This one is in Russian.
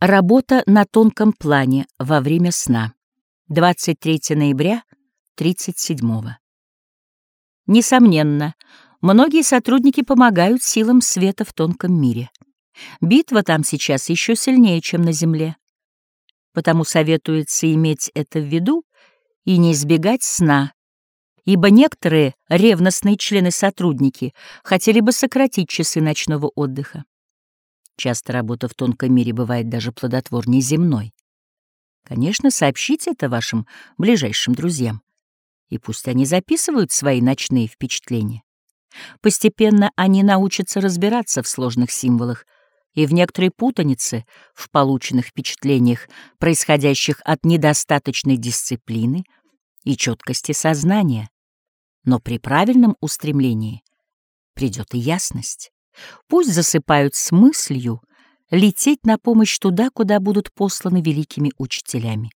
Работа на тонком плане во время сна. 23 ноября 37 -го. Несомненно, многие сотрудники помогают силам света в тонком мире. Битва там сейчас еще сильнее, чем на Земле. Потому советуется иметь это в виду и не избегать сна, ибо некоторые ревностные члены-сотрудники хотели бы сократить часы ночного отдыха. Часто работа в тонком мире бывает даже плодотворнее земной. Конечно, сообщите это вашим ближайшим друзьям, и пусть они записывают свои ночные впечатления. Постепенно они научатся разбираться в сложных символах и в некоторой путанице в полученных впечатлениях, происходящих от недостаточной дисциплины и четкости сознания. Но при правильном устремлении придет и ясность. Пусть засыпают с мыслью лететь на помощь туда, куда будут посланы великими учителями.